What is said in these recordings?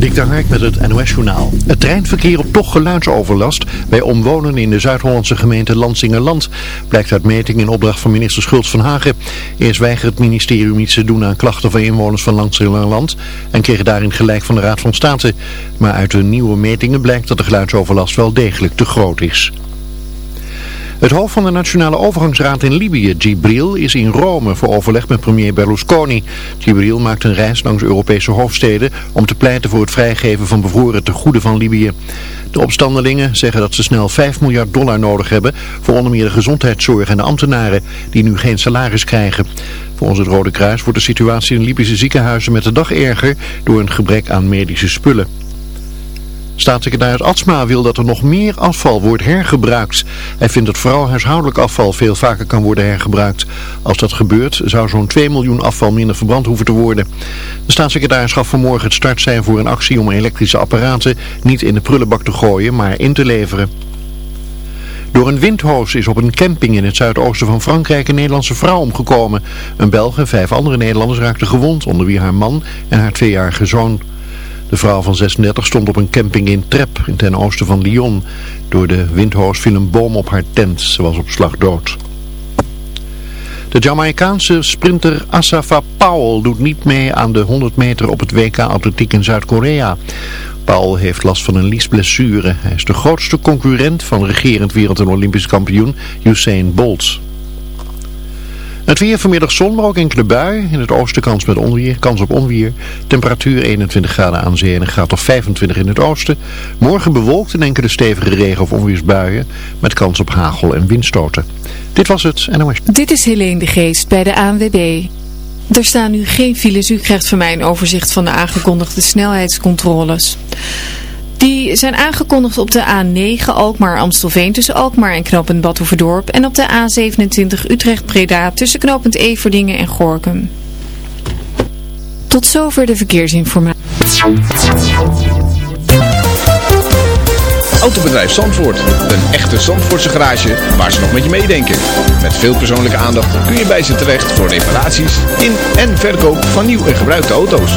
Dik Hark met het NOS-journaal. Het treinverkeer op toch geluidsoverlast bij omwonenden in de Zuid-Hollandse gemeente Lansingerland. Blijkt uit meting in opdracht van minister Schultz van Hagen. Eerst weigert het ministerie iets te doen aan klachten van inwoners van Lansingerland. En kreeg daarin gelijk van de Raad van State. Maar uit de nieuwe metingen blijkt dat de geluidsoverlast wel degelijk te groot is. Het hoofd van de Nationale Overgangsraad in Libië, Gibril, is in Rome voor overleg met premier Berlusconi. Gibril maakt een reis langs Europese hoofdsteden om te pleiten voor het vrijgeven van bevroren tegoeden van Libië. De opstandelingen zeggen dat ze snel 5 miljard dollar nodig hebben voor onder meer de gezondheidszorg en de ambtenaren die nu geen salaris krijgen. Volgens het Rode Kruis wordt de situatie in Libische ziekenhuizen met de dag erger door een gebrek aan medische spullen. Staatssecretaris Atsma wil dat er nog meer afval wordt hergebruikt. Hij vindt dat vooral huishoudelijk afval veel vaker kan worden hergebruikt. Als dat gebeurt zou zo'n 2 miljoen afval minder verbrand hoeven te worden. De staatssecretaris gaf vanmorgen het start zijn voor een actie om elektrische apparaten niet in de prullenbak te gooien, maar in te leveren. Door een windhoos is op een camping in het zuidoosten van Frankrijk een Nederlandse vrouw omgekomen. Een Belg en vijf andere Nederlanders raakten gewond, onder wie haar man en haar tweejarige zoon. De vrouw van 36 stond op een camping in Trep, ten oosten van Lyon. Door de windhoos viel een boom op haar tent. Ze was op slag dood. De Jamaicaanse sprinter Asafa Powell doet niet mee aan de 100 meter op het WK Atletiek in Zuid-Korea. Powell heeft last van een liesblessure. Hij is de grootste concurrent van regerend wereld- en olympisch kampioen Usain Bolt. Het weer vanmiddag zon, maar ook enkele bui. In het oosten kans met onweer, kans op onweer. Temperatuur 21 graden aan zee en een graad of 25 in het oosten. Morgen bewolkt en enkele stevige regen- of onweersbuien. Met kans op hagel en windstoten. Dit was het NOS. Dit is Helene de Geest bij de ANWB. Er staan nu geen files. U krijgt van mij een overzicht van de aangekondigde snelheidscontroles. Die zijn aangekondigd op de A9 Alkmaar-Amstelveen tussen Alkmaar en knooppunt Badhoevedorp. En op de A27 Utrecht-Breda tussen knooppunt Everdingen en Gorkum. Tot zover de verkeersinformatie. Autobedrijf Zandvoort. Een echte Zandvoortse garage waar ze nog met je meedenken. Met veel persoonlijke aandacht kun je bij ze terecht voor reparaties in en verkoop van nieuw en gebruikte auto's.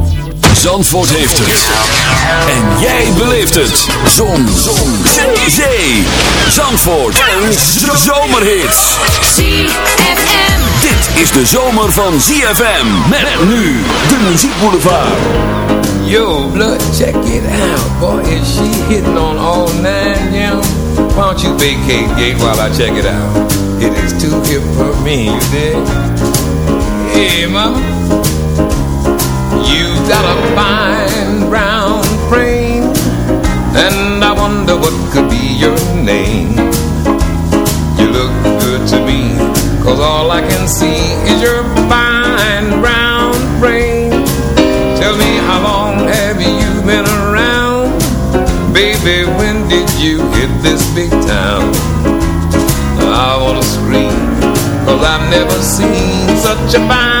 Zandvoort heeft het. En jij beleeft het. Zon. Zon. Zee. Zandvoort. Een zomerhit. ZFM. Dit is de zomer van ZFM. Met nu de muziekboulevard. Yo, blood, check it out. Boy, is she hitting on all nine, yeah. Why don't you vacate gate while I check it out? It is too hip for me, you dig? Hey, mama. You got a fine brown frame And I wonder what could be your name. You look good to me Cause all I can see is your fine brown frame. Tell me how long have you been around? Baby, when did you hit this big town? I wanna scream Cause I've never seen such a fine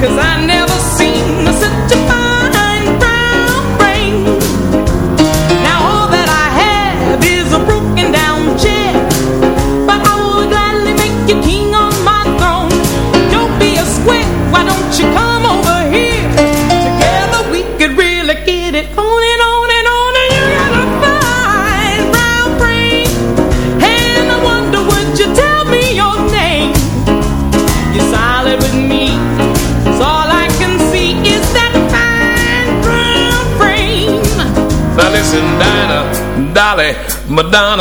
Cause I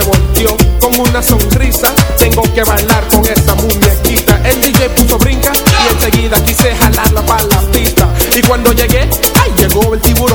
se volteó con una sonrisa. Tengo que bailar con esta muñequita. El DJ puso brinca y enseguida quise jalarla para la pista. Y cuando llegué, ahí llegó el tiburón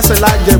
that's a lot, yeah.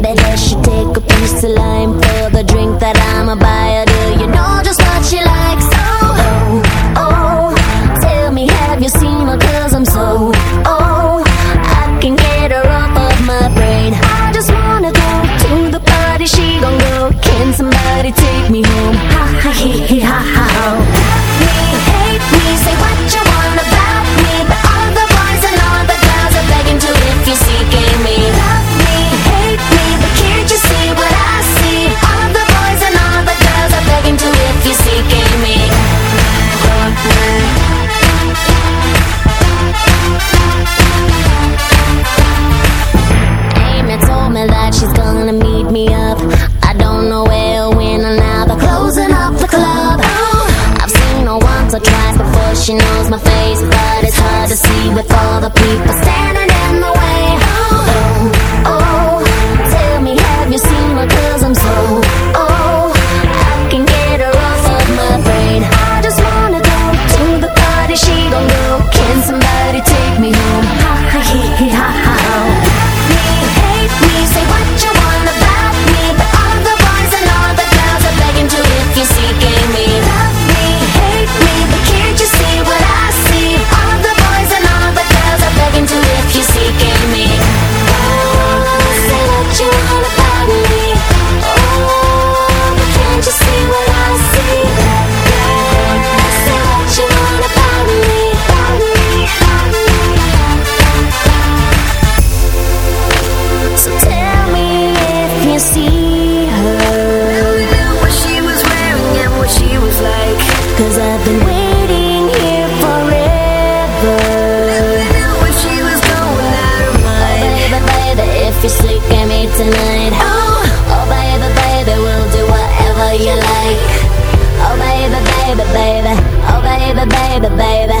Maybe I should take a piece of lime for the drink that I'ma buy Oh, oh baby, baby, we'll do whatever you like. Oh baby, baby, baby, oh baby, baby, baby.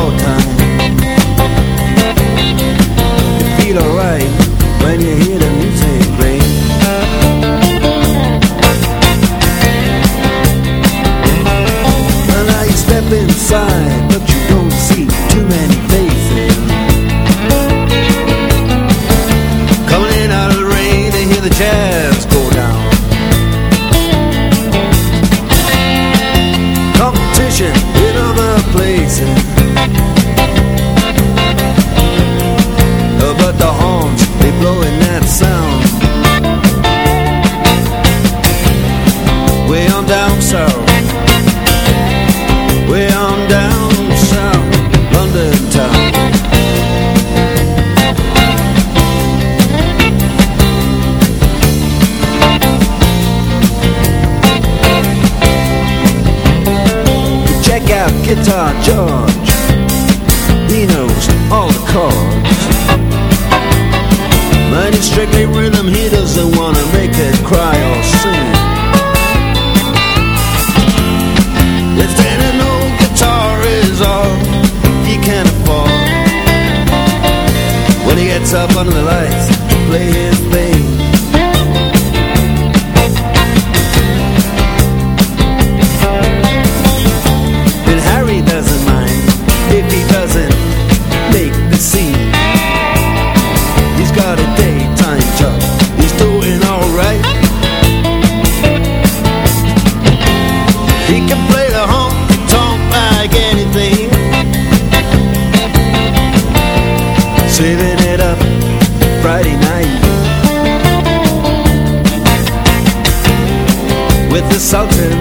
time. with the Sultan.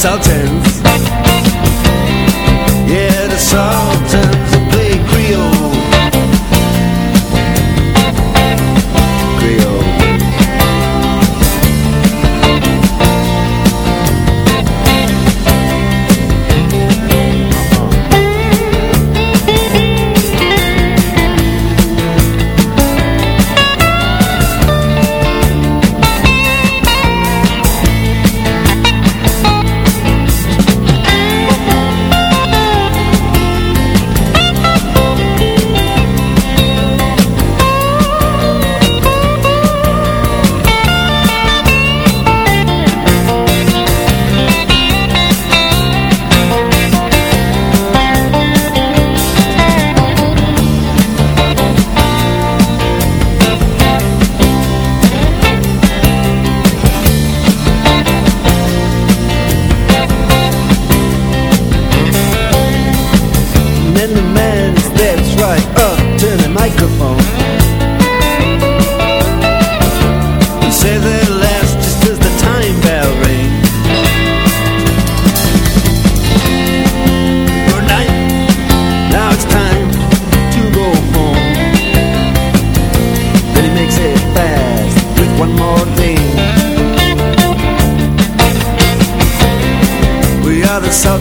早晨。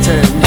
forgotten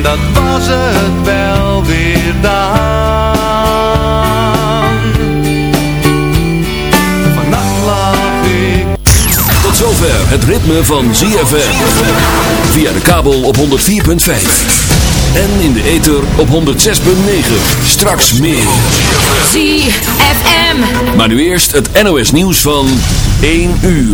En dat was het wel weer dan Vannacht lag ik Tot zover het ritme van ZFM. Via de kabel op 104.5. En in de ether op 106.9. Straks meer. ZFM. Maar nu eerst het NOS nieuws van 1 uur.